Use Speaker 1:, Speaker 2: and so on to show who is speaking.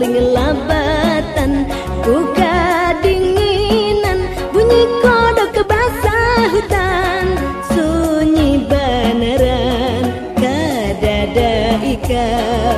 Speaker 1: saling labatan ku kadinginan bunyi kodok kebasah hutan. Sunyi beneran kadada ikan.